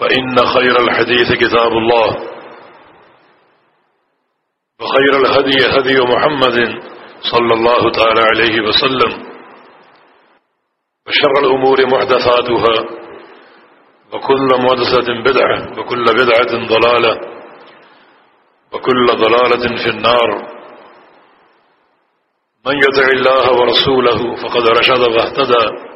فإن خير الحديث كتاب الله. وخير الهدي هدي محمد صلى الله تعالى عليه وسلم. وشر الأمور محدثاتها. وكل محدثة بدعة وكل بدعة ضلالة. وكل ضلالة في النار. من يدع الله ورسوله فقد رشد واهتدى.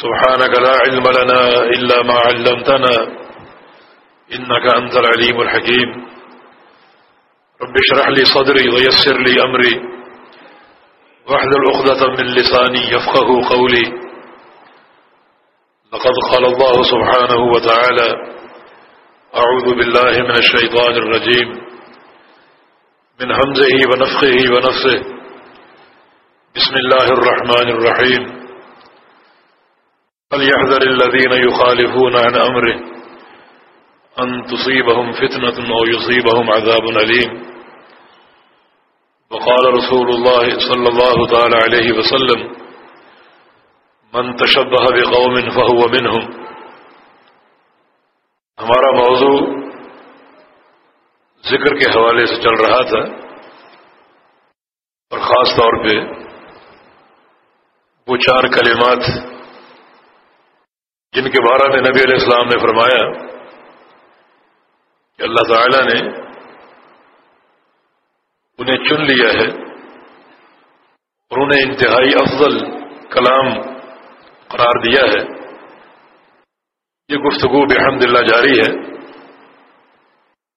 سبحانك لا علم لنا إلا ما علمتنا إنك أنت العليم الحكيم. رب اشرح لي صدري ويسر لي أمري. واحذر الأخذة من لساني يفقه قولي. لقد قال الله سبحانه وتعالى أعوذ بالله من الشيطان الرجيم. من همزه ونفخه ونفسه بسم الله الرحمن الرحيم. فليحذر الذين يخالفون عن أمره أن تصيبهم فتنة أو يصيبهم عذاب أليم. وقال رسول الله صلى الله تعالى عليه وسلم، من تشبه بقوم فهو منهم. ہمارا موضوع ذکر کے حوالے سے چل رہا تھا، اور خاص طور پہ وہ چار کلمات جن کے بارے میں نبی علیہ السلام نے فرمایا کہ اللہ تعالی نے انہیں چن لیا ہے اور انہیں انتہائی افضل کلام قرار دیا ہے۔ یہ گفتگو بحمد اللہ جاری ہے۔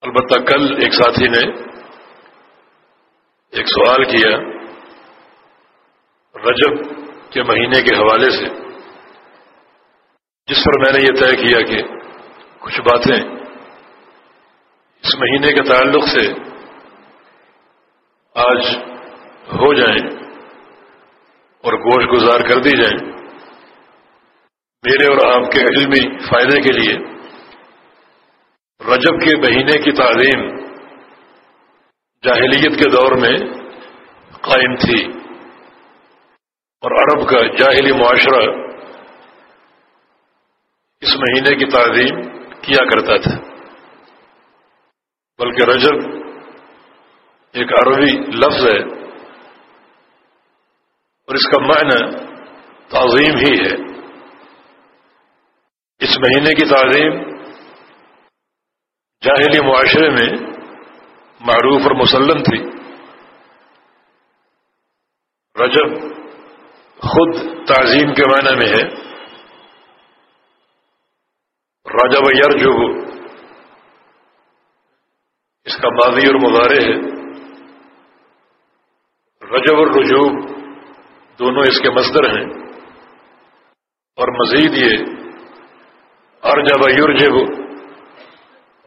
البتہ کل ایک ساتھی نے ایک سوال کیا رجب کے مہینے کے حوالے سے۔ جس پر میں نے یہ طے کیا کہ کچھ باتیں اس مہینے کے تعلق سے آج ہو جائیں اور گوشت گزار کر دی جائیں، میرے اور آپ کے علمی فائدے کے لیے رجب کے مہینے کی تعلیم جاہلیت کے دور میں قائم تھی اور عرب کا جاہلی معاشرہ اس مہینے کی تعظیم کیا کرتا تھا۔ بلکہ رجب ایک عربی لفظ ہے اور اس کا معنی تعظیم ہی ہے۔ اس مہینے کی تعظیم جاہلی معاشرے میں معروف اور مسلم تھی۔ رجب خود تعظیم کے معنی میں ہے۔ رجب یرجب اس کا ماضی اور مظاہرے ہے، رجب اور رجوب دونوں اس کے مصدر ہیں۔ اور مزید یہ، ارجب یورجب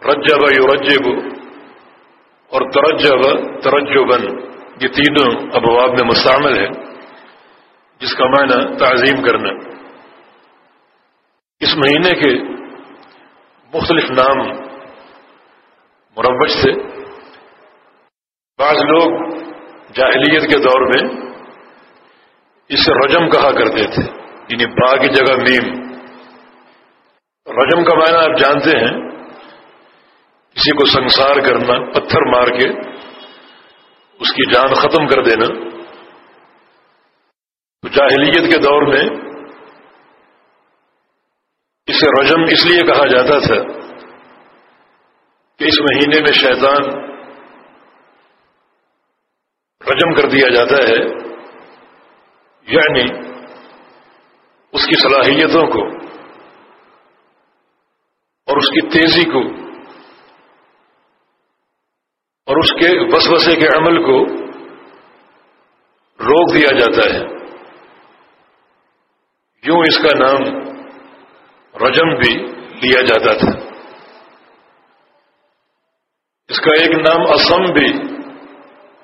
رجب یورجب اور ترجب ترجبن، یہ تینوں ابواب میں مستعمل ہے جس کا معنی تعظیم کرنا۔ اس مہینے کے مختلف نام مروج سے بعض لوگ جاہلیت کے دور میں اسے رجم کہا کرتے تھے۔ یعنی با کی جگہ میم۔ رجم کا معنی آپ جانتے ہیں۔ کسی کو سنسار کرنا، پتھر مار کے اس کی جان ختم کر دینا۔ تو جاہلیت کے دور میں اسے رجم اس لیے کہا جاتا تھا کہ اس مہینے میں شیطان رجم کر دیا جاتا ہے یعنی اس کی صلاحیتوں کو اور اس کی تیزی کو اور اس کے وسوسے کے عمل کو روک دیا جاتا ہے۔ یوں اس کا نام رجم بھی لیا جاتا تھا۔ اس کا ایک نام اسم بھی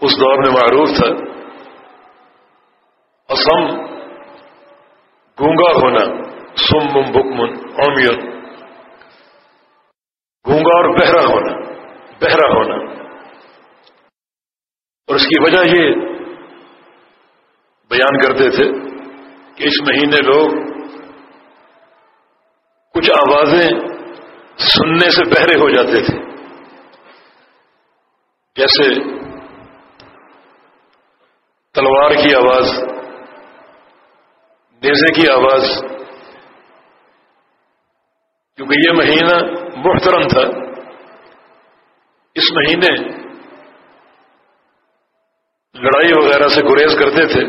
اس دور میں معروف تھا۔ اسم گونگا ہونا سم بکمن اومیون گونگا اور بہرا ہونا بہرا ہونا۔ اور اس کی وجہ یہ بیان کرتے تھے کہ اس مہینے لوگ کچھ آوازیں سننے سے بہرے ہو جاتے تھے۔ جیسے تلوار کی آواز، نیزے کی آواز۔ کیونکہ یہ مہینہ محترم تھا، اس مہینے لڑائی وغیرہ سے گریز کرتے تھے،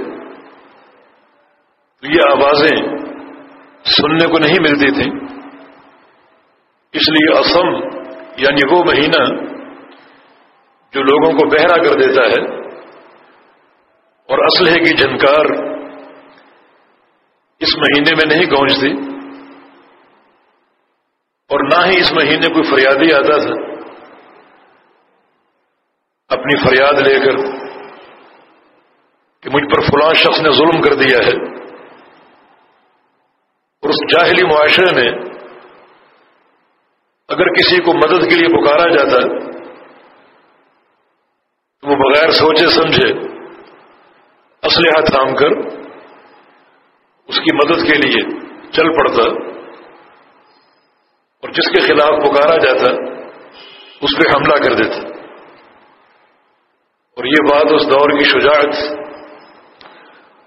تو یہ آوازیں سننے کو نہیں ملتی تھیں۔ اس لیے اسم یعنی وہ مہینہ جو لوگوں کو بہرا کر دیتا ہے اور اسلحے کی جھنکار اس مہینے میں نہیں گونجتی اور نہ ہی اس مہینے کوئی فریادی آتا تھا اپنی فریاد لے کر کہ مجھ پر فلاں شخص نے ظلم کر دیا ہے اور اس جاہلی معاشرے میں اگر کسی کو مدد کے لیے پکارا جاتا تو وہ بغیر سوچے سمجھے اسلحہ تھام کر اس کی مدد کے لیے چل پڑتا اور جس کے خلاف پکارا جاتا اس پہ حملہ کر دیتا اور یہ بات اس دور کی شجاعت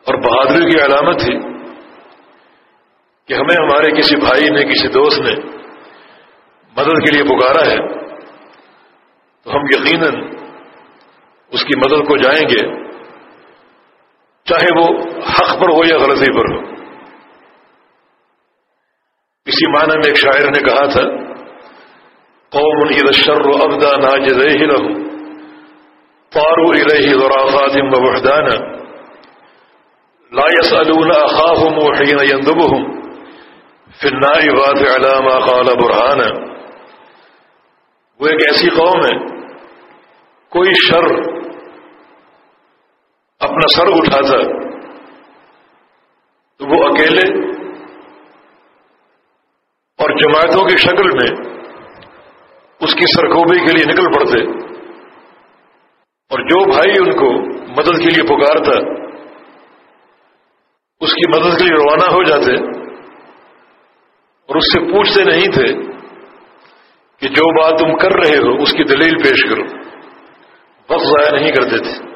اور بہادری کی علامت تھی کہ ہمیں ہمارے کسی بھائی نے، کسی دوست نے مدد کے لیے پکارا ہے، تو ہم یقیناً اس کی مدد کو جائیں گے، چاہے وہ حق پر ہو یا غلطی پر ہو۔ اسی معنی میں ایک شاعر نے کہا تھا، قوم اذا الشر ابدا ناج رہی رہوں پارو رہی غرافات وحدانہ لا يسألون أخاهم وحين يندبهم في النائبات على ما قال برهانا۔ وہ ایک ایسی قوم ہے، کوئی شر اپنا سر اٹھاتا تو وہ اکیلے اور جماعتوں کی شکل میں اس کی سرکوبی کے لیے نکل پڑتے اور جو بھائی ان کو مدد کے لیے پکارتا، اس کی مدد کے لیے روانہ ہو جاتے اور اس سے پوچھتے نہیں تھے کہ جو بات تم کر رہے ہو، اس کی دلیل پیش کرو۔ وقت ضائع نہیں کرتے تھے۔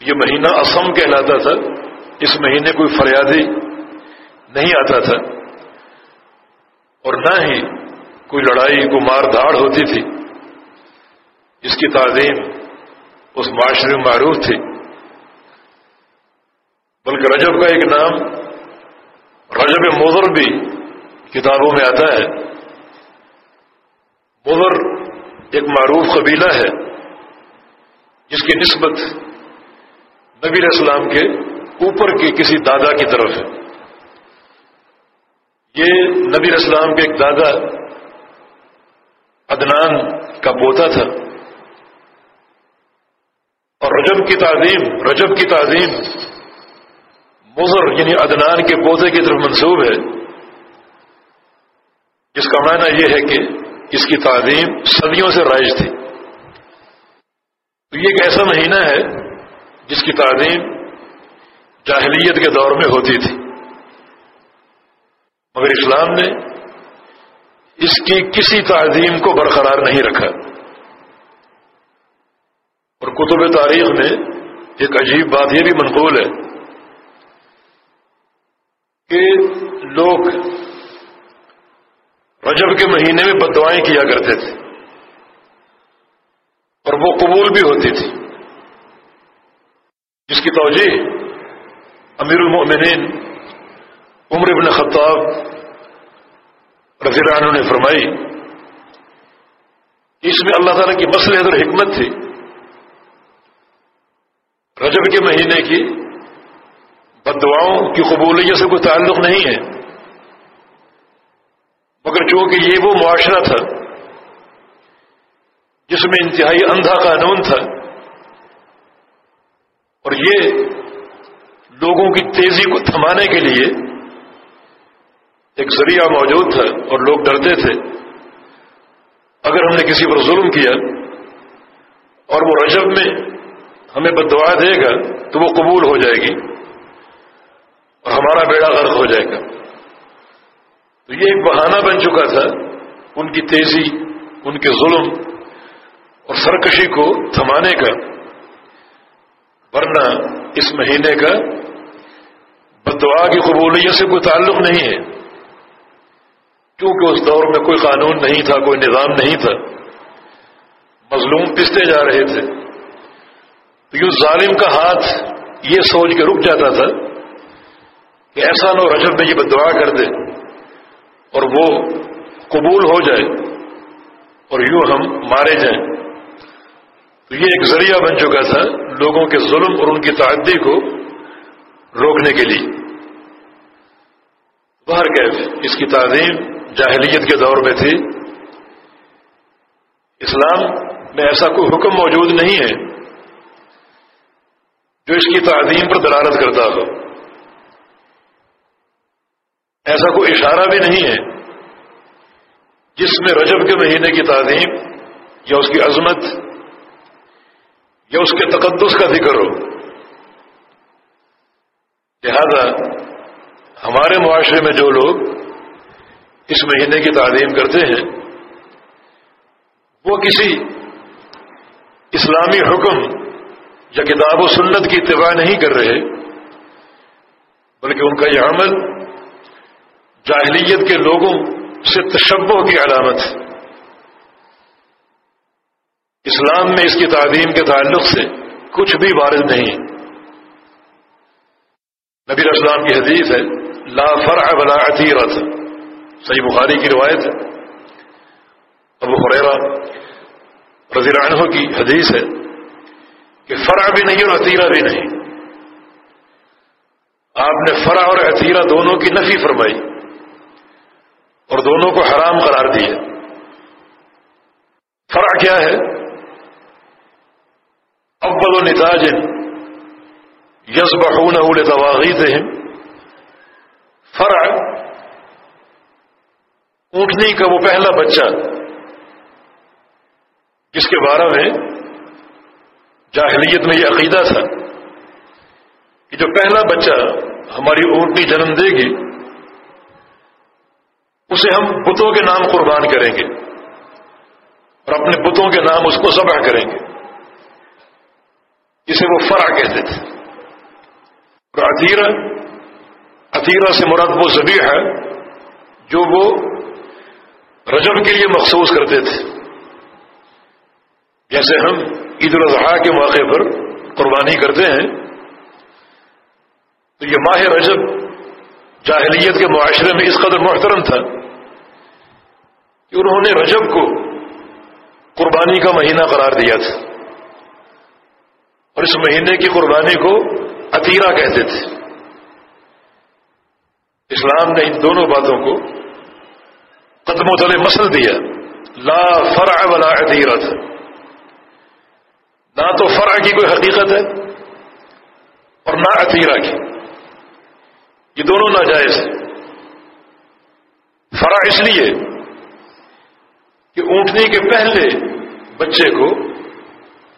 یہ مہینہ اسم کہلاتا تھا۔ اس مہینے کوئی فریادی نہیں آتا تھا۔ اور نہ ہی کوئی لڑائی کو مار دھاڑ ہوتی تھی۔ اس کی تعظیم اس معاشرے میں معروف تھی۔ بلکہ رجب کا ایک نام، رجب مضر بھی کتابوں میں آتا ہے۔ مضر ایک معروف قبیلہ ہے جس کی نسبت نبی اسلام کے اوپر کے کسی دادا کی طرف ہے۔ یہ نبی اسلام کے ایک دادا ادنان کا پوتا تھا۔ اور رجب کی تعظیم، رجب کی تعظیم مضر یعنی ادنان کے پودے کی طرف منسوب ہے۔ جس کا معنی یہ ہے کہ اس کی تعلیم صدیوں سے رائج تھی۔ تو یہ ایک ایسا مہینہ ہے جس کی تعلیم جاہلیت کے دور میں ہوتی تھی۔ مگر اسلام نے اس کی کسی تعظیم کو برقرار نہیں رکھا۔ اور کتب تاریخ میں ایک عجیب بات یہ بھی منقول ہے کہ لوگ رجب کے مہینے میں بدوائیں کیا کرتے تھے اور وہ قبول بھی ہوتی تھی۔ جس کی توجہ امیر المؤمنین عمر ابن خطاب رضی اللہ عنہ نے فرمائی اس میں اللہ تعالیٰ کی مسلحت اور حکمت تھی۔ رجب کے مہینے کی بدعاؤں کی قبولیت سے کوئی تعلق نہیں ہے۔ چونکہ یہ وہ معاشرہ تھا جس میں انتہائی اندھا قانون تھا اور یہ لوگوں کی تیزی کو تھمانے کے لیے ایک ذریعہ موجود تھا اور لوگ ڈرتے تھے۔ اگر ہم نے کسی پر ظلم کیا اور وہ رجب میں ہمیں بدعا دے گا تو وہ قبول ہو جائے گی اور ہمارا بیڑا غرق ہو جائے گا۔ تو یہ ایک بہانہ بن چکا تھا ان کی تیزی، ان کے ظلم اور سرکشی کو تھمانے کا، ورنہ اس مہینے کا بدعا کی قبولیت سے کوئی تعلق نہیں ہے۔ کیونکہ اس دور میں کوئی قانون نہیں تھا، کوئی نظام نہیں تھا۔ مظلوم پستے جا رہے تھے۔ تو یوں ظالم کا ہاتھ یہ سوچ کے رک جاتا تھا کہ ایسا نو رجب میں یہ بدعا کر دے۔ اور وہ قبول ہو جائے اور یوں ہم مارے جائیں۔ تو یہ ایک ذریعہ بن چکا تھا لوگوں کے ظلم اور ان کی تعدی کو روکنے کے لیے۔ باہر گئے اس کی تعظیم جاہلیت کے دور میں تھی۔ اسلام میں ایسا کوئی حکم موجود نہیں ہے جو اس کی تعظیم پر دلالت کرتا ہو۔ ایسا کوئی اشارہ بھی نہیں ہے جس میں رجب کے مہینے کی تعظیم یا اس کی عظمت یا اس کے تقدس کا ذکر ہو۔ لہذا ہمارے معاشرے میں جو لوگ اس مہینے کی تعلیم کرتے ہیں، وہ کسی اسلامی حکم یا کتاب و سنت کی اتباع نہیں کر رہے، بلکہ ان کا یہ عمل جاہلیت کے لوگوں سے تشبہ کی علامت ہے۔ اسلام میں اس کی تعلیم کے تعلق سے کچھ بھی وارد نہیں نبی اسلام کی حدیث ہے، لا فرع ولا عتیرت صحیح بخاری کی روایت ہے۔ ابو حریرا رضی عنہ کی حدیث ہے کہ فرع بھی نہیں اور عطیرہ بھی نہیں۔ آپ نے فرع اور عطیرہ دونوں کی نفی فرمائی۔ اور دونوں کو حرام قرار دیا فرع کیا ہے؟ اول و نتاج یزب خون اول تواغیت فرع اونٹنی کا وہ پہلا بچہ جس کے بارے میں جاہلیت میں یہ عقیدہ تھا کہ جو پہلا بچہ ہماری اونٹنی جنم دے گی اسے ہم بتوں کے نام قربان کریں گے اور اپنے بتوں کے نام اس کو ذبح کریں گے اسے وہ فرا کہتے تھے اور عطیرہ عطیرہ سے مراد وہ زبی ہے جو وہ رجب کے لیے مخصوص کرتے تھے۔ جیسے ہم عید الاضحیٰ کے موقع پر قربانی کرتے ہیں، تو یہ ماہ رجب جاہلیت کے معاشرے میں اس قدر محترم تھا۔ کہ انہوں نے رجب کو قربانی کا مہینہ قرار دیا تھا اور اس مہینے کی قربانی کو عطیرہ کہتے تھے۔ اسلام نے ان دونوں باتوں کو قدم و تلے مسل دیا۔ لا فرع ولا عطیرہ تھا۔ نہ تو فرع کی کوئی حقیقت ہے اور نہ عطیرہ کی۔ یہ دونوں ناجائز ہیں۔ فرع اس لیے کہ اونٹنی کے پہلے بچے کو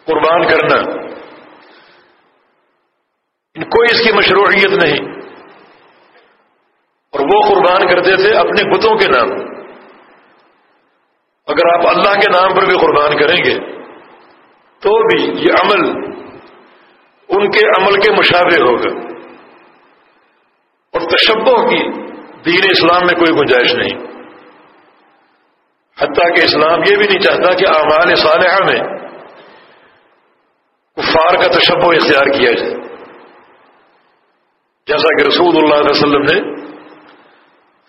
قربان کرنا، ان کوئی اس کی مشروعیت نہیں۔ اور وہ قربان کرتے تھے اپنے بتوں کے نام۔ اگر آپ اللہ کے نام پر بھی قربان کریں گے، تو بھی یہ عمل ان کے عمل کے مشابہ ہوگا۔ اور تشبہ کی دین اسلام میں کوئی گنجائش نہیں۔ حتیٰ کہ اسلام یہ بھی نہیں چاہتا کہ اعمال صالحہ میں کفار کا تشبہ اختیار کیا جائے۔ جیسا کہ رسول اللہ علیہ وسلم نے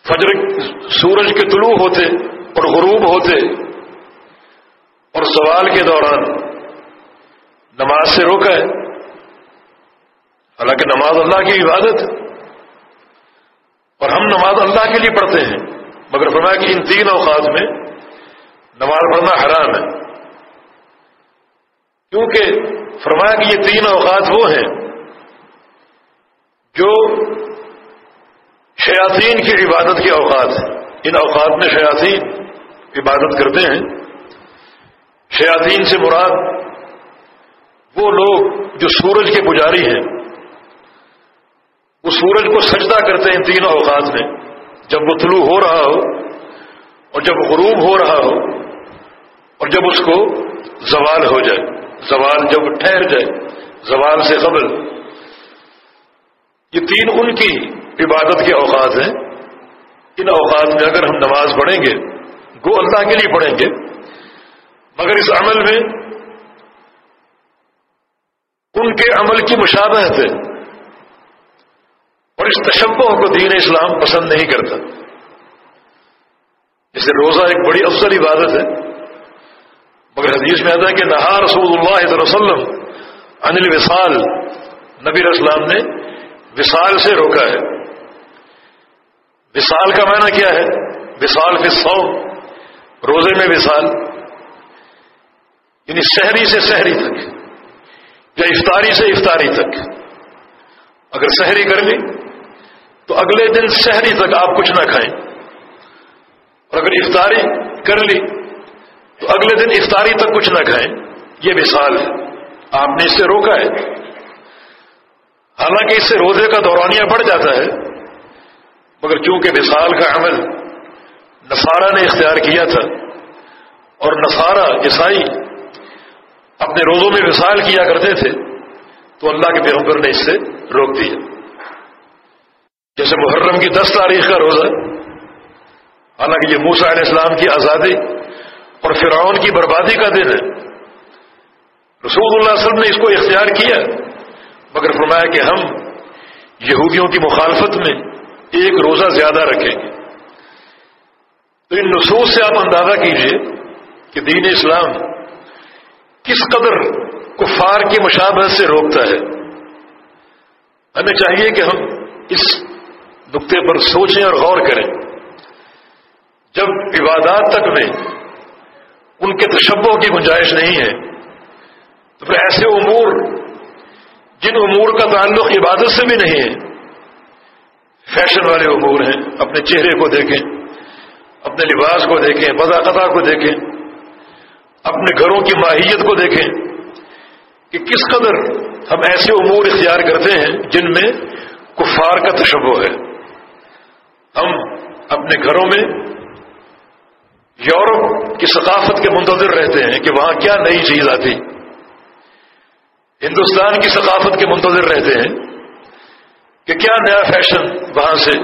فجر سورج کے طلوع ہوتے اور غروب ہوتے اور سوال کے دوران نماز سے روکا ہے۔ حالانکہ نماز اللہ کی عبادت ہے اور ہم نماز اللہ کے لیے پڑھتے ہیں۔ مگر فرمایا کہ ان تین اوقات میں نماز پڑھنا حرام ہے۔ کیونکہ فرمایا کہ یہ تین اوقات وہ ہیں جو شیاطین کی عبادت کے اوقات ہیں۔ ان اوقات میں شیاطین عبادت کرتے ہیں۔ شیاطین سے مراد وہ لوگ جو سورج کے پجاری ہیں۔ وہ سورج کو سجدہ کرتے ہیں تینوں اوقات میں۔ جب وہ طلوع ہو رہا ہو اور جب غروب ہو رہا ہو اور جب اس کو زوال ہو جائے، زوال جب ٹھہر جائے، زوال سے قبل، یہ تین ان کی عبادت کے اوقات ہیں۔ ان اوقات میں اگر ہم نماز پڑھیں گے گو اللہ کے لیے پڑھیں گے، مگر اس عمل میں ان کے عمل کی مشابہت ہے۔ اور اس تشبہ کو دین اسلام پسند نہیں کرتا۔ اسے روزہ ایک بڑی افضل عبادت ہے۔ مگر حدیث میں آتا ہے کہ نہا رسول اللہ علیہ وسلم انل وصال نبی اسلام نے وصال سے روکا ہے۔ وصال کا معنی کیا ہے؟ وصال فی سو روزے میں وصال یعنی شہری سے شہری تک، یا افطاری سے افطاری تک۔ اگر شہری کر لی تو اگلے دن شہری تک آپ کچھ نہ کھائیں۔ اور اگر افطاری کر لی تو اگلے دن افطاری تک کچھ نہ کھائیں۔ یہ مثال ہے آپ نے اس سے روکا ہے۔ حالانکہ اس سے روزے کا دورانیہ بڑھ جاتا ہے، مگر چونکہ مثال کا عمل نصارہ نے اختیار کیا تھا اور نصارہ عیسائی اپنے روزوں میں مثال کیا کرتے تھے، تو اللہ کے پیغمبر نے اس سے روک دیا۔ جیسے محرم کی دس تاریخ کا روزہ، حالانکہ یہ موسا علیہ السلام کی آزادی اور فرعون کی بربادی کا دن ہے۔ رسول اللہ علیہ وسلم نے اس کو اختیار کیا، مگر فرمایا کہ ہم یہودیوں کی مخالفت میں ایک روزہ زیادہ رکھیں گے۔ تو ان نصوص سے آپ اندازہ کیجیے کہ دین اسلام کس قدر کفار کی مشابہت سے روکتا ہے۔ ہمیں چاہیے کہ ہم اس نقطے پر سوچیں اور غور کریں۔ جب عبادات تک میں ان کے تشبوں کی گنجائش نہیں ہے۔ تو پھر ایسے امور جن امور کا تعلق عبادت سے بھی نہیں ہے، فیشن والے امور ہیں۔ اپنے چہرے کو دیکھیں، اپنے لباس کو دیکھیں بذاقتہ کو دیکھیں، اپنے گھروں کی ماہیت کو دیکھیں کہ کس قدر ہم ایسے امور اختیار کرتے ہیں جن میں کفار کا تشبہ ہے۔ ہم اپنے گھروں میں یورپ کی ثقافت کے منتظر رہتے ہیں کہ وہاں کیا نئی چیز آتی۔ ہندوستان کی ثقافت کے منتظر رہتے ہیں کہ کیا نیا فیشن وہاں سے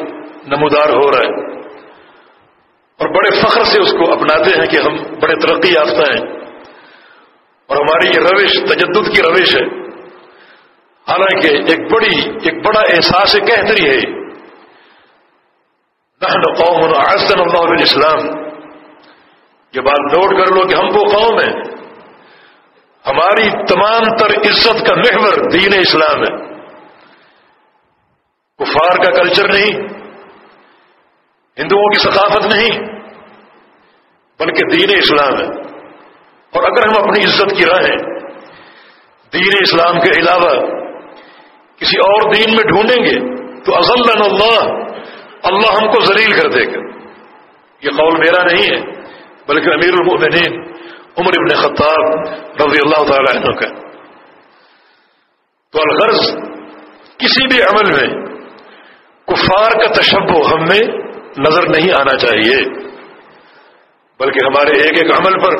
نمودار ہو رہا ہے۔ اور بڑے فخر سے اس کو اپناتے ہیں کہ ہم بڑے ترقی یافتہ ہیں۔ اور ہماری یہ روش، تجدد کی روش ہے۔ حالانکہ ایک بڑی، ایک بڑا احساس کہتری ہے۔ نحن قوم احسن اللہ علیہ یہ بات نوٹ کر لو کہ ہم وہ قوم ہیں۔ ہماری تمام تر عزت کا محور دین اسلام ہے۔ کفار کا کلچر نہیں، ہندوؤں کی ثقافت نہیں، بلکہ دین اسلام ہے۔ اور اگر ہم اپنی عزت کی راہیں دین اسلام کے علاوہ کسی اور دین میں ڈھونڈیں گے، تو ازل اللہ اللہ ہم کو ذلیل کر دے گا۔ یہ قول میرا نہیں ہے۔ بلکہ امیر المؤمنین عمر ابن خطاب رضی اللہ تعالی عنہ کا تو الغرض کسی بھی عمل میں کفار کا تشبہ ہم میں نظر نہیں آنا چاہیے، بلکہ ہمارے ایک ایک عمل پر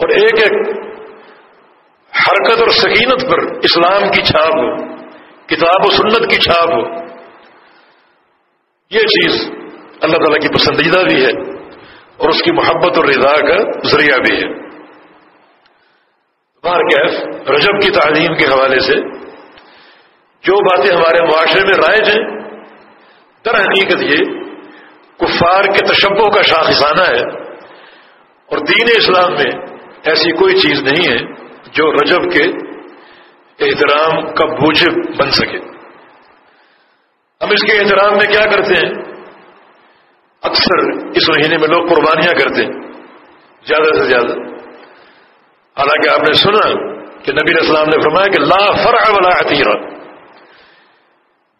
اور ایک ایک حرکت اور سکینت پر اسلام کی چھاپ ہو، کتاب و سنت کی چھاپ ہو، یہ چیز اللہ تعالیٰ کی پسندیدہ بھی ہے۔ اور اس کی محبت اور رضا کا ذریعہ بھی ہے۔ کیف رجب کی تعلیم کے حوالے سے جو باتیں ہمارے معاشرے میں رائج ہیں، در حقیقت یہ کفار کے تشبوں کا شاخسانہ ہے اور دین اسلام میں ایسی کوئی چیز نہیں ہے جو رجب کے احترام کا بوجھ بن سکے۔ ہم اس کے احترام میں کیا کرتے ہیں؟ اکثر اس مہینے میں لوگ قربانیاں کرتے ہیں، زیادہ سے زیادہ۔ حالانکہ آپ نے سنا کہ نبی اسلام نے فرمایا کہ لا فرع ولا عطیرہ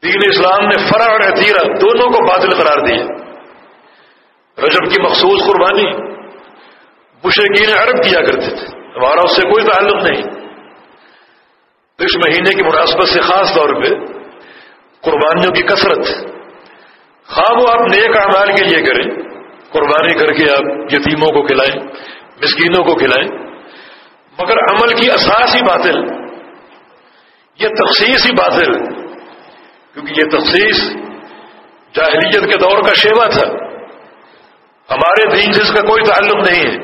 دین اسلام نے فرع اور عطیرہ دونوں کو باطل قرار دیا۔ رجب کی مخصوص قربانی مشرقین عرب کیا کرتے تھے، ہمارا اس سے کوئی تعلق نہیں۔ اس مہینے کی مناسبت سے خاص طور پہ قربانیوں کی کثرت خواب وہ آپ نیک اعمال کے لیے کریں۔ قربانی کر کے آپ یتیموں کو کھلائیں، مسکینوں کو کھلائیں۔ مگر عمل کی اساس ہی باطل۔ یہ تخصیص ہی باطل۔ کیونکہ یہ تخصیص جاہلیت کے دور کا شیوا تھا۔ ہمارے دین سے اس کا کوئی تعلق نہیں ہے۔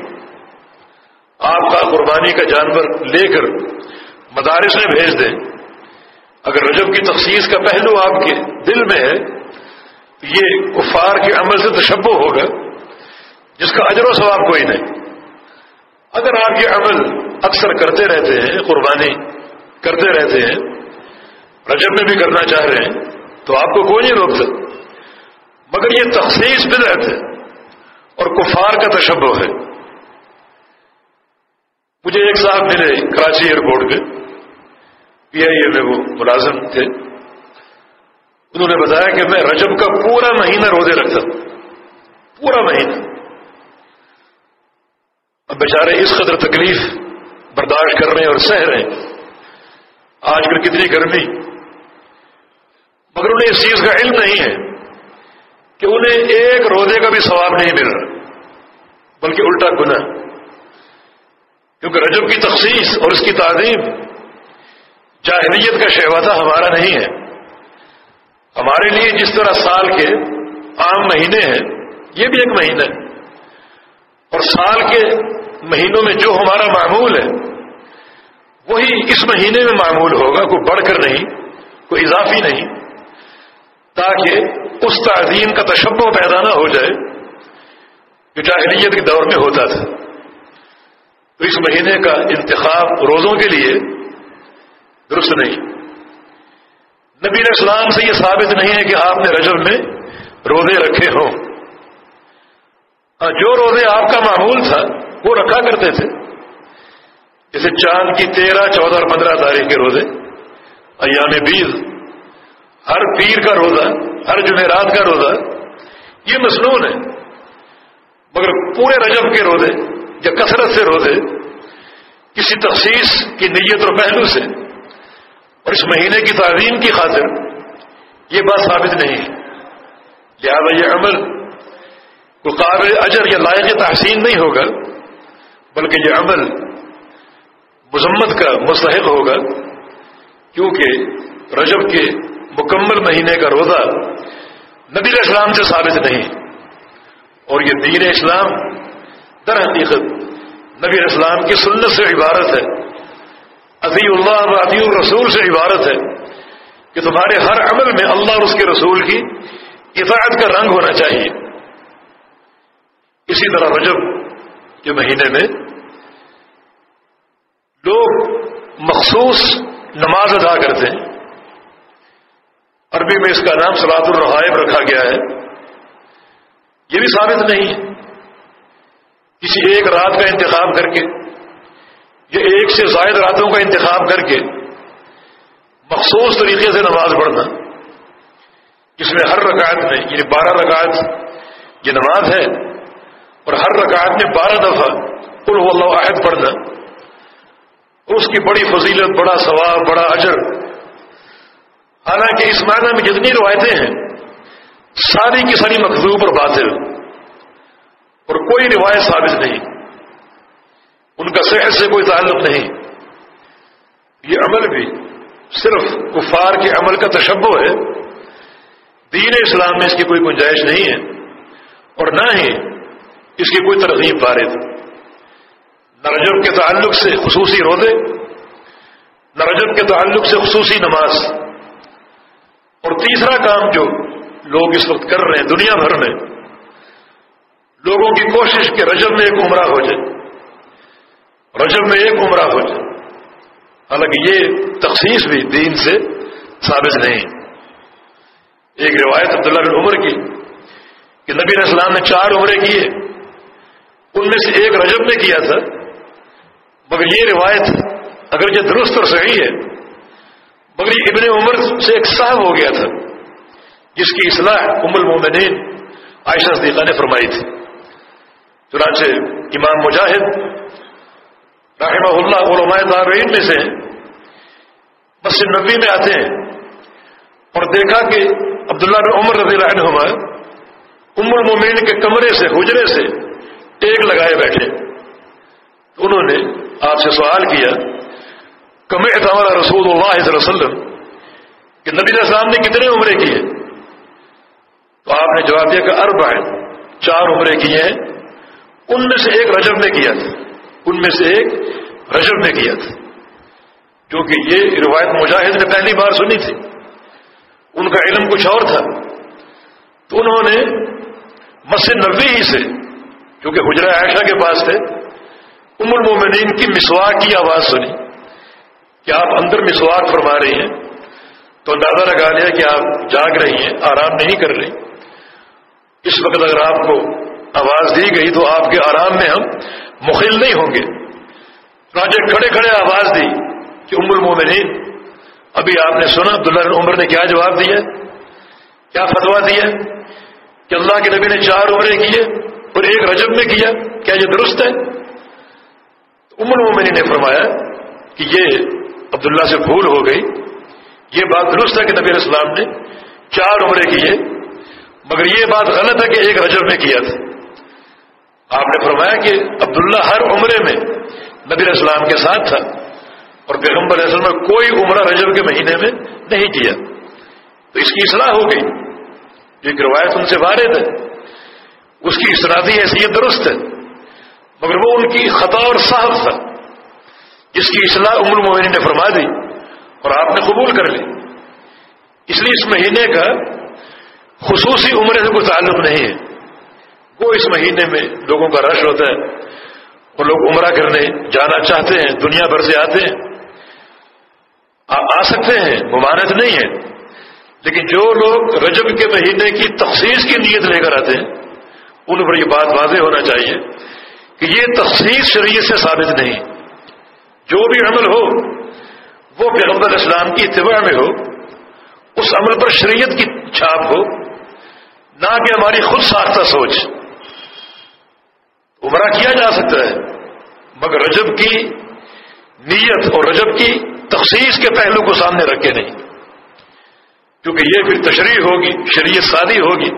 آپ کا قربانی کا جانور لے کر مدارس میں بھیج دیں۔ اگر رجب کی تخصیص کا پہلو آپ کے دل میں ہے یہ کفار کے عمل سے تشبہ ہوگا جس کا اجر و ثواب کوئی نہیں۔ اگر آپ یہ عمل اکثر کرتے رہتے ہیں، قربانی کرتے رہتے ہیں، رجب میں بھی کرنا چاہ رہے ہیں، تو آپ کو کوئی نہیں روکتا۔ مگر یہ تخصیص بدعت ہے اور کفار کا تشبہ ہے۔ مجھے ایک صاحب ملے، کراچی ایئرپورٹ پہ پی آئی اے میں وہ ملازم تھے۔ انہوں نے بتایا کہ میں رجب کا پورا مہینہ روزے رکھتا پورا مہینہ۔ اب بیچارے اس قدر تکلیف برداشت کر رہے ہیں اور سہ رہے ہیں۔ آج کل کتنی گرمی۔ مگر انہیں اس چیز کا علم نہیں ہے کہ انہیں ایک روزے کا بھی ثواب نہیں مل رہا، بلکہ الٹا گنا کیونکہ رجب کی تخصیص اور اس کی تعلیم جاہلیت کا شہواتہ ہمارا نہیں ہے۔ ہمارے لیے جس طرح سال کے عام مہینے ہیں، یہ بھی ایک مہینہ ہے۔ اور سال کے مہینوں میں جو ہمارا معمول ہے، وہی اس مہینے میں معمول ہوگا، کوئی بڑھ کر نہیں، کوئی اضافی نہیں، تاکہ اس تعظیم کا تشبہ پیدا نہ ہو جائے جو جاہلیت کے دور میں ہوتا تھا۔ تو اس مہینے کا انتخاب روزوں کے لیے درست نہیں۔ نبی اسلام سے یہ ثابت نہیں ہے کہ آپ نے رجب میں روزے رکھے ہوں۔ ہاں، جو روزے آپ کا معمول تھا، وہ رکھا کرتے تھے۔ جیسے چاند کی تیرہ، چودہ اور پندرہ تاریخ کے روزے، ایام بیز ہر پیر کا روزہ، ہر جمعرات کا روزہ، یہ مصنون ہے۔ مگر پورے رجب کے روزے یا کثرت سے روزے، کسی تخصیص کی نیت اور پہلو سے اور اس مہینے کی تعلیم کی خاطر یہ بات ثابت نہیں ہے۔ لہٰذا یہ عمل کو قابل اجر یا لائق تحسین نہیں ہوگا، بلکہ یہ عمل مذمت کا مستحق ہوگا، کیونکہ رجب کے مکمل مہینے کا روزہ نبی اسلام سے ثابت نہیں۔ اور یہ دین اسلام در حقیقت نبی اسلام کی سنت سے عبارت ہے۔ عطی اللہ اور عطی الرسول سے عبارت ہے کہ تمہارے ہر عمل میں اللہ اور اس کے رسول کی اطاعت کا رنگ ہونا چاہیے۔ اسی طرح رجب کے مہینے میں لوگ مخصوص نماز ادا کرتے ہیں۔ عربی میں اس کا نام سلاد الرحائب رکھا گیا ہے۔ یہ بھی ثابت نہیں ہے۔ کسی ایک رات کا انتخاب کر کے یا ایک سے زائد راتوں کا انتخاب کر کے مخصوص طریقے سے نماز پڑھنا، جس میں ہر رکعت میں یعنی بارہ رکعت یہ نماز ہے، اور ہر رکعت میں بارہ دفعہ کل اللہ عہد پڑھنا اس کی بڑی فضیلت، بڑا ثواب، بڑا اجر۔ حالانکہ اس معنی میں جتنی روایتیں ہیں، ساری کی ساری مخلوب اور باطل، اور کوئی روایت ثابت نہیں۔ ان کا صحت سے کوئی تعلق نہیں۔ یہ عمل بھی صرف کفار کے عمل کا تشبہ ہے۔ دین اسلام میں اس کی کوئی گنجائش نہیں ہے۔ اور نہ ہی اس کی کوئی ترغیب وارد۔ نہ رجب کے تعلق سے خصوصی روزے، نہ رجب کے تعلق سے خصوصی نماز۔ اور تیسرا کام جو لوگ اس وقت کر رہے ہیں، دنیا بھر میں، لوگوں کی کوشش کہ رجب میں ایک عمرہ ہو جائے۔ رجب میں ایک عمرہ ہو جائے۔ حالانکہ یہ تخصیص بھی دین سے ثابت نہیں۔ ایک روایت عبداللہ بن عمر کی کہ نبی علیہ السلام نے چار عمرے کیے۔ ان میں سے ایک رجب میں کیا تھا۔ مگر یہ روایت اگر یہ درست اور صحیح ہے، مگر یہ ابن عمر سے ایک صاحب ہو گیا تھا، جس کی اصلاح ام المومنین عائشہ صدیقہ نے فرمائی تھی۔ چنانچہ امام مجاہد رحمہ اللہ علماء تابعین میں سے مسجد نبی میں آتے ہیں اور دیکھا کہ عبداللہ بن عمر رضی اللہ عنہما ام المومین کے کمرے سے، حجرے سے ٹیک لگائے بیٹھے۔ انہوں نے آپ سے سوال کیا کم اعتماد رسول اللہ علیہ وسلم کہ نبی السلام نے کتنے عمرے کیے؟ تو آپ نے جواب دیا کہ ارب ہے چار عمرے کیے ہیں۔ ان میں سے ایک رجب میں کیا تھا۔ ان میں سے ایک رجب میں کیا تھا، کیونکہ یہ روایت مجاہد نے پہلی بار سنی تھی۔ ان کا علم کچھ اور تھا۔ تو انہوں نے مسجد نبی ہی سے، کیونکہ حجرہ عائشہ کے پاس تھے، ام المومنین کی مسواک کی آواز سنی۔ کہ آپ اندر مسواک فرما رہی ہیں؟ تو اندازہ لگا لیا کہ آپ جاگ رہی ہیں، آرام نہیں کر رہی۔ اس وقت اگر آپ کو آواز دی گئی تو آپ کے آرام میں ہم مخل نہیں ہوں گے۔ راجے کھڑے کھڑے آواز دی کہ ام المومنین، ابھی آپ نے سنا، عبداللہ عمر نے کیا جواب دیا؟ کیا فتوا دیا؟ کہ اللہ کے نبی نے چار عمرے کیے اور ایک رجب میں کیا کیا یہ درست ہے؟ ام المومنین نے فرمایا کہ یہ عبداللہ سے بھول ہو گئی۔ یہ بات درست ہے کہ نبی اسلام نے چار عمرے کیے مگر یہ بات غلط ہے کہ ایک رجب میں کیا تھا۔ آپ نے فرمایا کہ عبداللہ ہر عمرے میں نبی اسلام کے ساتھ تھا اور پیغمبر علیہ وسلم نے کوئی عمرہ رجب کے مہینے میں نہیں کیا۔ تو اس کی اصلاح ہو گئی۔ ایک روایت ان سے وارد ہے۔ اس کی اصلاحی حیثیت درست ہے۔ مگر وہ ان کی خطا اور صاحب تھا۔ جس کی اصلاح عمر المومنی نے فرما دی اور آپ نے قبول کر لی۔ اس لیے اس مہینے کا خصوصی عمر سے کوئی تعلق نہیں ہے۔ وہ اس مہینے میں لوگوں کا رش ہوتا ہے وہ لوگ عمرہ کرنے جانا چاہتے ہیں، دنیا بھر سے آتے ہیں۔ آپ آ سکتے ہیں ممانت نہیں ہے۔ لیکن جو لوگ رجب کے مہینے کی تخصیص کی نیت لے کر آتے ہیں، ان پر یہ بات واضح ہونا چاہیے کہ یہ تخصیص شریعت سے ثابت نہیں۔ جو بھی عمل ہو، وہ پیغمبر اسلام کی اتباع میں ہو، اس عمل پر شریعت کی چھاپ ہو، نہ کہ ہماری خود ساختہ سوچ۔ عمرہ کیا جا سکتا ہے؟ مگر رجب کی نیت اور رجب کی تخصیص کے پہلو کو سامنے رکھے نہیں۔ کیونکہ یہ پھر تشریح ہوگی، شریعت سادی ہوگی۔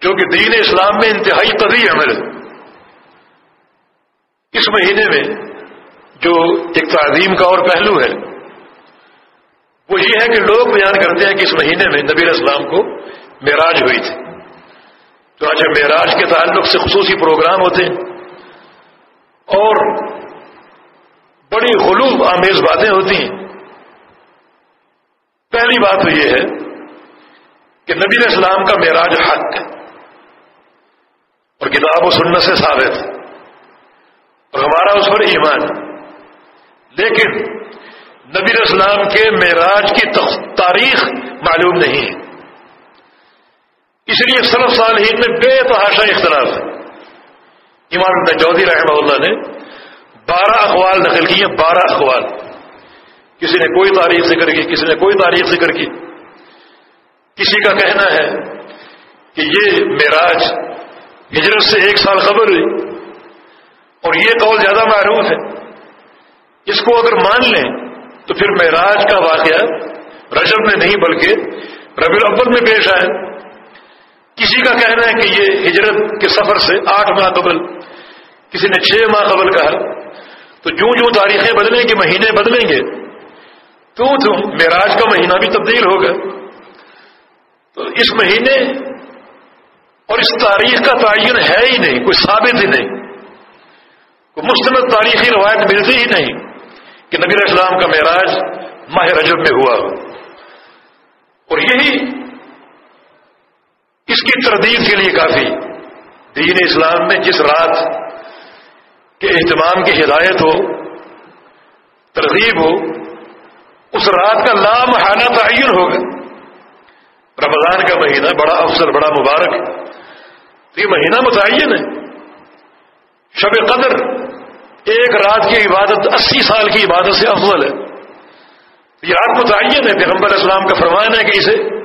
کیونکہ دین اسلام میں انتہائی قدی عمل اس مہینے میں جو ایک تعظیم کا اور پہلو ہے، وہ یہ ہے کہ لوگ بیان کرتے ہیں کہ اس مہینے میں نبی اسلام کو معراج ہوئی تھی۔ تو آج معراج کے تعلق سے خصوصی پروگرام ہوتے ہیں اور بڑی غلوب آمیز باتیں ہوتی ہیں۔ پہلی بات تو یہ ہے کہ نبی اسلام کا معراج حق ہے اور کتاب و سنت سے ثابت اور ہمارا اس پر ایمان لیکن نبی اسلام کے معراج کی تاریخ معلوم نہیں ہے۔ اس لیے صرف صالحین میں بے تحاشا اختلاف ہے۔ امام چودھری رحمہ اللہ نے بارہ اخوال نقل کیے، بارہ اخوال کسی نے کوئی تاریخ ذکر کی، کسی نے کوئی تاریخ ذکر کی۔ کسی کا کہنا ہے کہ یہ معراج ہجرت سے ایک سال خبر ہوئی اور یہ قول زیادہ معروف ہے۔ اس کو اگر مان لیں تو پھر معراج کا واقعہ رجب میں نہیں، بلکہ ربی الاول میں پیش آئے کسی کا کہنا ہے کہ یہ ہجرت کے سفر سے آٹھ ماہ قبل، کسی نے چھ ماہ قبل کہا، تو جو جو تاریخیں بدلیں گے مہینے بدلیں گے، تو معراج کا مہینہ بھی تبدیل ہوگا۔ تو اس مہینے اور اس تاریخ کا تعین ہے ہی نہیں، کوئی ثابت ہی نہیں۔ کوئی مستند تاریخی روایت ملتی ہی نہیں کہ نبی اسلام کا معراج ماہ رجب میں ہوا۔ اور یہی اس کی تردید کے لیے کافی۔ دین اسلام میں جس رات کے اہتمام کی ہدایت ہو، ترغیب ہو، اس رات کا لامحانہ تعین ہوگا رمضان کا مہینہ بڑا افسر بڑا مبارک۔ یہ مہینہ متعین ہے۔ شب قدر ایک رات کی عبادت، اسی سال کی عبادت سے افضل ہے۔ یہ رات متعین ہے۔ پیغمبر اسلام کا فرمان ہے کہ اسے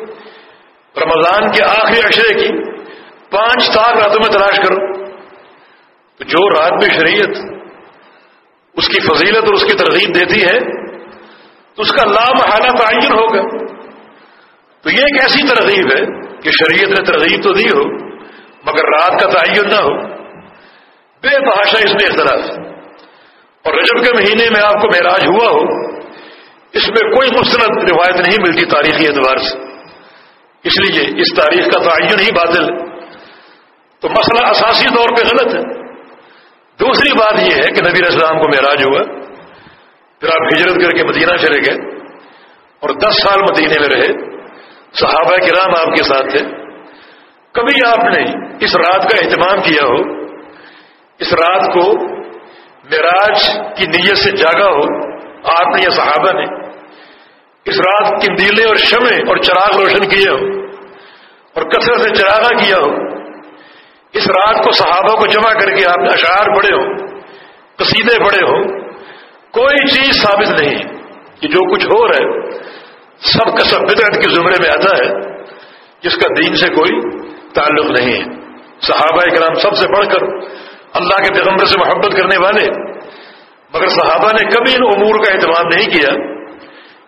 رمضان کے آخری اشرے کی پانچ تاک راتوں میں تلاش کرو۔ تو جو رات میں شریعت اس کی فضیلت اور اس کی ترغیب دیتی ہے، تو اس کا لامحانہ تعین ہوگا۔ تو یہ ایک ایسی ترغیب ہے کہ شریعت نے ترغیب تو دی ہو، مگر رات کا تعین نہ ہو۔ بے بھاشا اس میں اختلاف۔ اور رجب کے مہینے میں آپ کو معراج ہوا ہو، اس میں کوئی مستند روایت نہیں ملتی تاریخی اعتبار سے۔ اس لیے اس تاریخ کا تعین ہی بادل تو مسئلہ اساسی طور پہ غلط ہے۔ دوسری بات یہ ہے کہ نبی اسلام کو معراج ہوا۔ پھر آپ ہجرت کر کے مدینہ چلے گئے اور دس سال مدینے میں رہے۔ صحابہ کرام آپ کے ساتھ تھے۔ کبھی آپ نے اس رات کا اہتمام کیا ہو، اس رات کو معراج کی نیت سے جاگا ہو، آپ نے یا صحابہ نے اس رات کی نیلے اور شمے اور چراغ روشن کیے ہو اور کثرت سے چراغا کیا ہو اس رات کو صحابہ کو جمع کر کے آپ نے اشعار پڑے ہو قصیدے پڑے ہو کوئی چیز ثابت نہیں کہ جو کچھ ہو رہا ہے، سب کا سب بدعت کے زمرے میں آتا ہے، جس کا دین سے کوئی تعلق نہیں ہے۔ صحابہ کرام سب سے بڑھ کر اللہ کے پیغمبر سے محبت کرنے والے، مگر صحابہ نے کبھی ان امور کا اہتمام نہیں کیا۔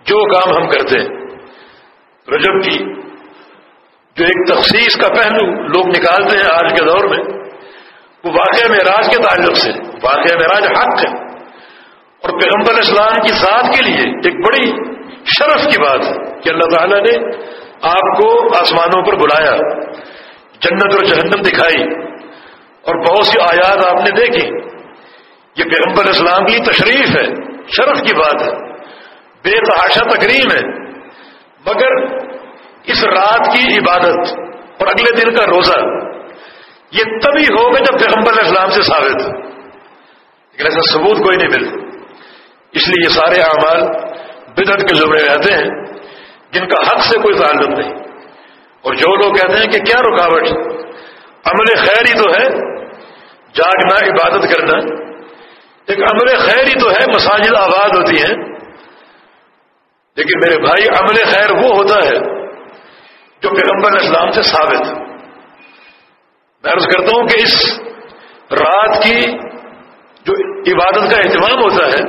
جو کام ہم کرتے ہیں۔ رجب کی جو ایک تخصیص کا پہلو لوگ نکالتے ہیں آج کے دور میں، وہ واقعہ معراج کے تعلق سے، واقعہ معراج حق ہے۔ اور پیغمبر اسلام کی ذات کے لیے ایک بڑی شرف کی بات ہے کہ اللہ تعالیٰ نے آپ کو آسمانوں پر بلایا، جنت اور جہنم دکھائی۔ اور بہت سی آیات آپ نے دیکھی۔ یہ پیغمبر اسلام کی تشریف ہے، شرف کی بات ہے۔ بے تحاشا تقریم ہے۔ مگر اس رات کی عبادت اور اگلے دن کا روزہ، یہ تبھی ہوگا جب پیغمبر اسلام سے ثابت لیکن ایسا ثبوت کوئی نہیں ملتا۔ اس لیے یہ سارے اعمال بدعت کے زمرے رہتے ہیں، جن کا حق سے کوئی تعلق نہیں۔ اور جو لوگ کہتے ہیں کہ کیا رکاوٹ، عمل خیر ہی تو ہے، جاگنا، عبادت کرنا۔ ایک عمل خیر ہی تو ہے، مساجد آباد ہوتی ہیں۔ لیکن میرے بھائی، عمل خیر وہ ہوتا ہے جو پیغمبر اسلام سے ثابت میں عرض کرتا ہوں کہ اس رات کی جو عبادت کا اہتمام ہوتا ہے،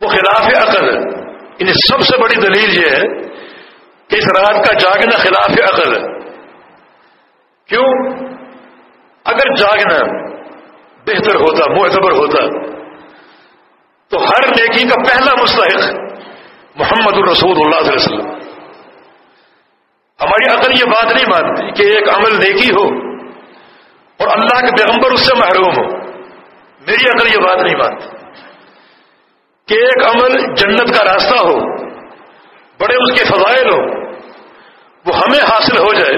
وہ خلاف عقل ہے۔ انہیں سب سے بڑی دلیل یہ ہے کہ اس رات کا جاگنا خلاف عقل ہے۔ کیوں؟ اگر جاگنا بہتر ہوتا، معتبر ہوتا، تو ہر نیکی کا پہلا مستحق محمد الرسول اللہ علیہ وسلم۔ ہماری عقل یہ بات نہیں مانتی کہ ایک عمل نیکی ہو اور اللہ کے پیغمبر اس سے محروم ہو۔ میری عقل یہ بات نہیں مانتی کہ ایک عمل جنت کا راستہ ہو، بڑے اس کے فضائل ہو وہ ہمیں حاصل ہو جائے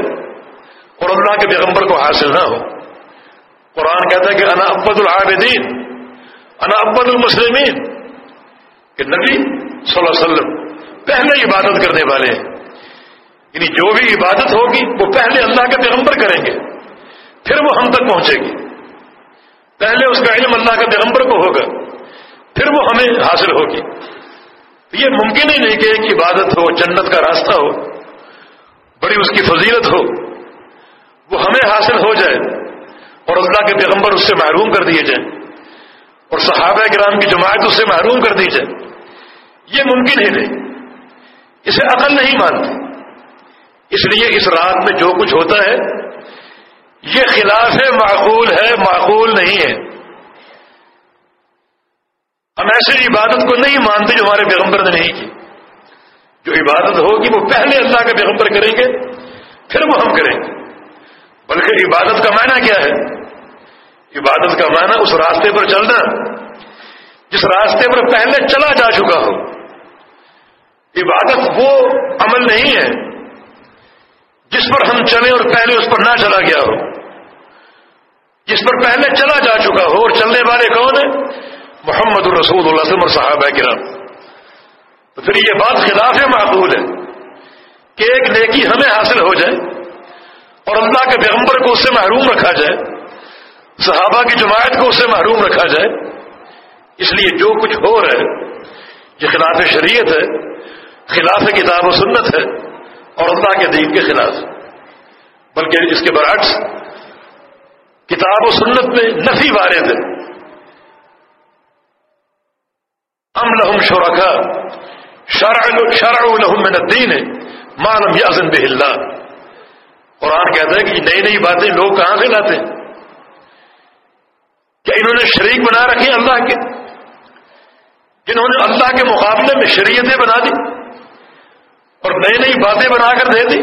اور اللہ کے پیغمبر کو حاصل نہ ہو۔ قرآن کہتا ہے کہ انا ابد العابدین، انا ابد المسلمین۔ کہ نبی صلی اللہ علیہ وسلم، پہلے عبادت کرنے والے ہیں۔ یعنی جو بھی عبادت ہوگی، وہ پہلے اللہ کے پیغمبر کریں گے، پھر وہ ہم تک پہنچے گی۔ پہلے اس کا علم اللہ کے پیغمبر کو ہوگا، پھر وہ ہمیں حاصل ہوگی۔ یہ ممکن ہی نہیں کہ ایک عبادت ہو، جنت کا راستہ ہو، بڑی اس کی فضیلت ہو، وہ ہمیں حاصل ہو جائے اور اللہ کے پیغمبر اس سے محروم کر دیے جائیں اور صحابہ کرام کی جماعت اس سے محروم کر دی جائے۔ یہ ممکن ہی نہیں۔ اسے عقل نہیں مانتی اس لیے اس رات میں جو کچھ ہوتا ہے، یہ خلاف معقول ہے، معقول نہیں ہے۔ ہم ایسی عبادت کو نہیں مانتے جو ہمارے پیغمبر نے نہیں کی۔ جو عبادت ہوگی، وہ پہلے اللہ کے پیغمبر کریں گے، پھر وہ ہم کریں گے۔ بلکہ عبادت کا معنی کیا ہے؟ عبادت کا معنی اس راستے پر چلنا۔ جس راستے پر پہلے چلا جا چکا ہو عبادت وہ عمل نہیں ہے جس پر ہم چلیں اور پہلے اس پر نہ چلا گیا ہو۔ جس پر پہلے چلا جا چکا ہو اور چلنے والے کون ہیں؟ محمد الرسول اللہ وسلم اور صحابہ کرام۔ تو پھر یہ بات خلاف معقول ہے کہ ایک نیکی ہمیں حاصل ہو جائے اور اللہ کے پیغمبر کو اس سے محروم رکھا جائے، صحابہ کی جماعت کو اس سے محروم رکھا جائے۔ اس لیے جو کچھ ہو رہا ہے، یہ خلاف شریعت ہے۔ خلاف کتاب و سنت ہے اور اللہ کے دین کے خلاف۔ بلکہ اس کے برعکس کتاب و سنت میں نفی وارد ہے۔ ام لہم شرکا شرع شرع لہم من الدین معلوم یازن بہ اللہ۔ قرآن کہتا ہے کہ نئی نئی باتیں لوگ کہاں سے لاتے ہیں؟ کیا انہوں نے شریک بنا رکھے اللہ کے۔ جنہوں نے اللہ کے مقابلے میں شریعتیں بنا دی۔ اور نئی نئی باتیں بنا کر دے دی۔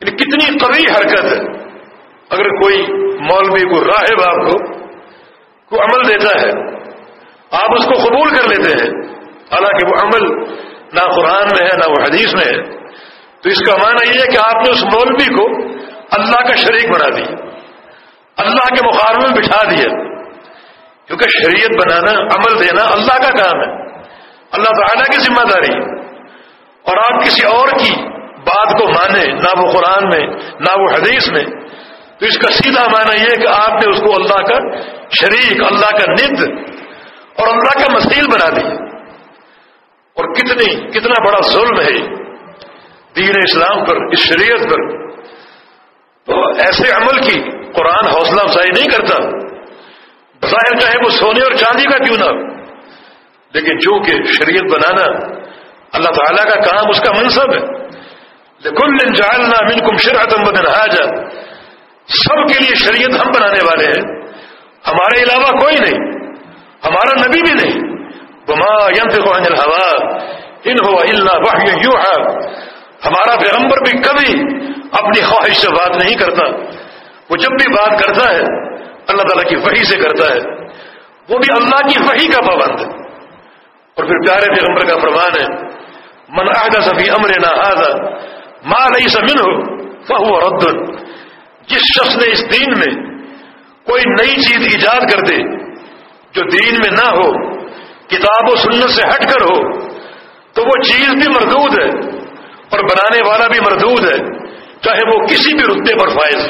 یعنی کتنی قوی حرکت۔ ہے اگر کوئی مولوی کو راہب آپ کو کو عمل دیتا ہے، آپ اس کو قبول کر لیتے ہیں، حالانکہ وہ عمل نہ قرآن میں ہے، نہ وہ حدیث میں ہے۔ تو اس کا معنی یہ ہے کہ آپ نے اس مولوی کو اللہ کا شریک بنا دیا، اللہ کے مقابلے میں بٹھا دیا۔ کیونکہ شریعت بنانا، عمل دینا اللہ کا کام ہے۔ اللہ تعالیٰ کی ذمہ داری ہے۔ اور آپ کسی اور کی بات کو مانیں نہ وہ قرآن میں، نہ وہ حدیث میں، تو اس کا سیدھا معنی یہ کہ آپ نے اس کو اللہ کا شریک، اللہ کا ند اور اللہ کا مسیل بنا دیا۔ اور کتنی، کتنا بڑا ظلم ہے دین اسلام پر، اس شریعت پر۔ تو ایسے عمل کی قرآن حوصلہ افزائی نہیں کرتا۔ بظاہر چاہے وہ سونے اور چاندی کا کیوں نہ لیکن چونکہ شریعت بنانا اللہ تعالیٰ کا کام اس کا منصب ہے۔ لیکن جالنا من کم بدن حاجہ سب کے لیے شریعت ہم بنانے والے ہیں۔ ہمارے علاوہ کوئی نہیں۔ ہمارا نبی بھی نہیں۔ بما عن الحوا ان ہو اللہ یوں ہمارا پیغمبر بھی کبھی اپنی خواہش سے بات نہیں کرتا۔ وہ جب بھی بات کرتا ہے، اللہ تعالیٰ کی وحی سے کرتا ہے۔ وہ بھی اللہ کی وحی کا پابند ہے۔ اور پھر پیارے پیغمبر کا فرمان ہے من احدث فی امرنا هذا ما ليس منه فهو رد. جس شخص نے اس دین میں کوئی نئی چیز ایجاد کر دے جو دین میں نہ ہو، کتاب و سنت سے ہٹ کر ہو، تو وہ چیز بھی مردود ہے اور بنانے والا بھی مردود ہے، چاہے وہ کسی بھی رتبے پر فائز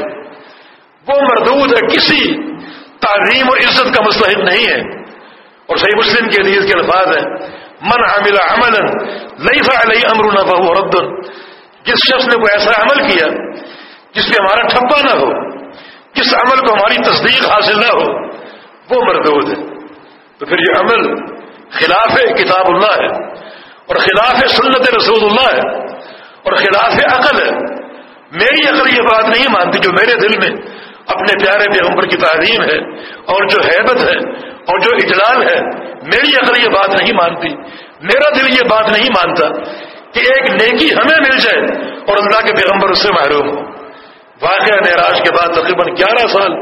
وہ مردود ہے کسی تعلیم اور عزت کا مستحق نہیں ہے۔ اور صحیح مسلم کے حدیث کے الفاظ ہیں من عمل عملا ليس عليه امرنا فهو رد جس شخص نے کوئی ایسا عمل کیا جس میں ہمارا ٹھپا نہ ہو، جس عمل کو ہماری تصدیق حاصل نہ ہو، وہ مردود ہے۔ تو پھر یہ عمل خلاف کتاب اللہ ہے اور خلاف سنت رسول اللہ ہے اور خلاف عقل ہے۔ میری عقل یہ بات نہیں مانتی جو میرے دل میں اپنے پیارے پیغمبر کی تعلیم ہے اور جو حیبت ہے اور جو اجلال ہے، میری عقل یہ بات نہیں مانتی، میرا دل یہ بات نہیں مانتا کہ ایک نیکی ہمیں مل جائے اور اللہ کے پیغمبر اس سے محروم۔ ہو واقعہ معراج کے بعد تقریباً گیارہ سال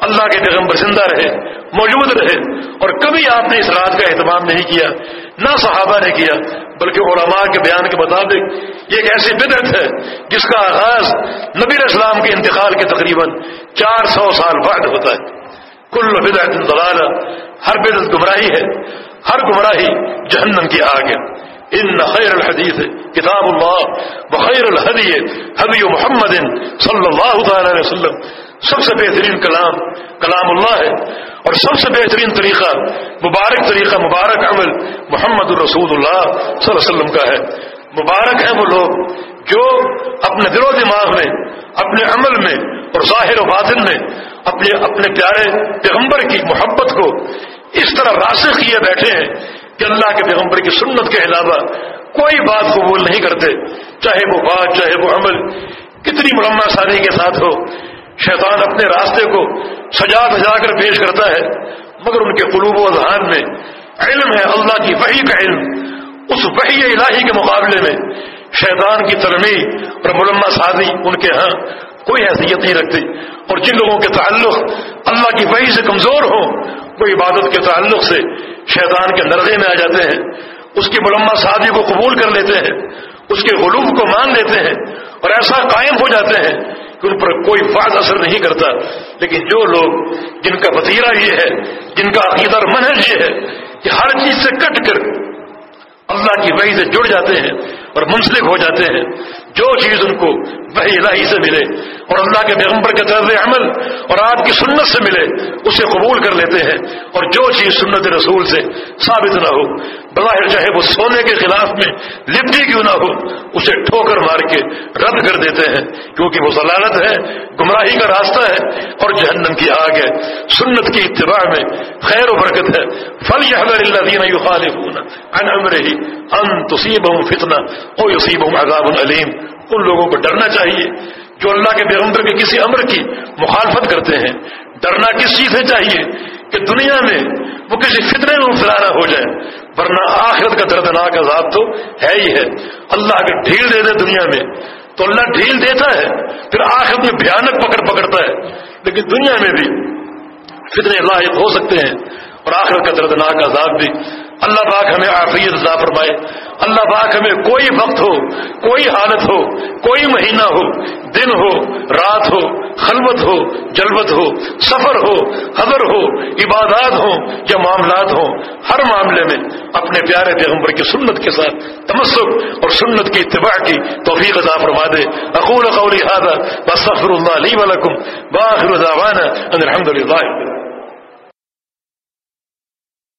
اللہ کے پیغمبر زندہ رہے، موجود رہے اور کبھی آپ نے اس رات کا اہتمام نہیں کیا، نہ صحابہ نے کیا، بلکہ علماء کے بیان کے مطابق یہ ایک ایسی بدعت ہے جس کا آغاز نبی اسلام کے انتقال کے تقریباً چار سو سال بعد ہوتا ہے۔ کل بدعت دلال ہر بدعت گمراہی ہے، ہر گمراہی جہنم کی آگ ہے۔ ان خیر الحدیث کتاب اللہ بخیر الحدی حبی محمد صلی اللہ تعالی علیہ وسلم۔ سب سے بہترین کلام کلام اللہ ہے۔ اور سب سے بہترین طریقہ، مبارک طریقہ، مبارک عمل محمد الرسول اللہ صلی اللہ علیہ وسلم کا ہے۔ مبارک ہیں وہ لوگ جو اپنے دل و دماغ میں، اپنے عمل میں اور ظاہر و باطن میں اپنے اپنے پیارے پیغمبر کی محبت کو اس طرح راسخ کیے بیٹھے ہیں کہ اللہ کے پیغمبر کی سنت کے علاوہ کوئی بات قبول نہیں کرتے، چاہے وہ بات چاہے وہ عمل۔ کتنی مرمہ ساری کے ساتھ ہو، شیطان اپنے راستے کو سجا دجا کر پیش کرتا ہے، مگر ان کے قلوب و اذہان میں علم ہے، اللہ کی وحی کا علم۔ اس وحی الہی کے مقابلے میں شیطان کی ترمی اور مرمہ سازی ان کے ہاں کوئی حیثیت نہیں رکھتی۔ اور جن لوگوں کے تعلق اللہ کی وحی سے کمزور ہوں وہ عبادت کے تعلق سے شیطان کے نرغے میں آ جاتے ہیں۔ اس کی ملما شادی کو قبول کر لیتے ہیں، اس کے غلوب کو مان لیتے ہیں اور ایسا قائم ہو جاتے ہیں کہ ان پر کوئی فاض اثر نہیں کرتا۔ لیکن جو لوگ، جن کا وطیرہ یہ ہے، جن کا عقیدہ اور منحج یہ ہے کہ ہر چیز سے کٹ کر اللہ کی وحی سے جڑ جاتے ہیں اور منسلک ہو جاتے ہیں۔ جو چیز ان کو وہی الہی سے ملے اور اللہ کے پیغمبر کے طرز عمل اور آپ کی سنت سے ملے، اسے قبول کر لیتے ہیں۔ اور جو چیز سنت رسول سے ثابت نہ ہو، بظاہر چاہے وہ سونے کے خلاف میں لپٹی کیوں نہ ہو، اسے ٹھوکر مار کے رد کر دیتے ہیں۔ کیونکہ وہ ضلالت ہے، گمراہی کا راستہ ہے اور جہنم کی آگ ہے۔ سنت کی اتباع میں خیر و برکت ہے۔ فل یہ اللہ دینا خالف رہی ان تصیب ہوں فتنا او یصیب عذاب العلیم ان لوگوں کو ڈرنا چاہیے جو اللہ کے پیغمبر کے کسی امر کی مخالفت کرتے ہیں۔ ڈرنا کس چیز سے چاہیے؟ کہ دنیا میں وہ کسی فطرے میں مبتلا نہ ہو جائے۔ ورنہ آخرت کا دردناک عذاب تو ہے ہی ہے۔ اللہ اگر ڈھیل دے دے دنیا میں، تو اللہ ڈھیل دیتا ہے، پھر آخرت میں بھیانک پکڑ پکڑتا ہے۔ لیکن دنیا میں بھی فتنے لاحق ہو سکتے ہیں اور آخرت کا دردناک عذاب بھی۔ اللہ پاک ہمیں آفیت عذاب فرمائے۔ اللہ پاک ہمیں کوئی وقت ہو، کوئی حالت ہو، کوئی مہینہ ہو، دن ہو، رات ہو، خلوت ہو، جلوت ہو، سفر ہو، حضر ہو، عبادات ہوں یا معاملات ہوں، ہر معاملے میں اپنے پیارے پیغمبر کی سنت کے ساتھ تمسک اور سنت کی اتباع کی توفیق عطا فرما دے۔ اقول قولی هذا بستغفر اللہ لی ولکم باخر دعوانا ان الحمد للہ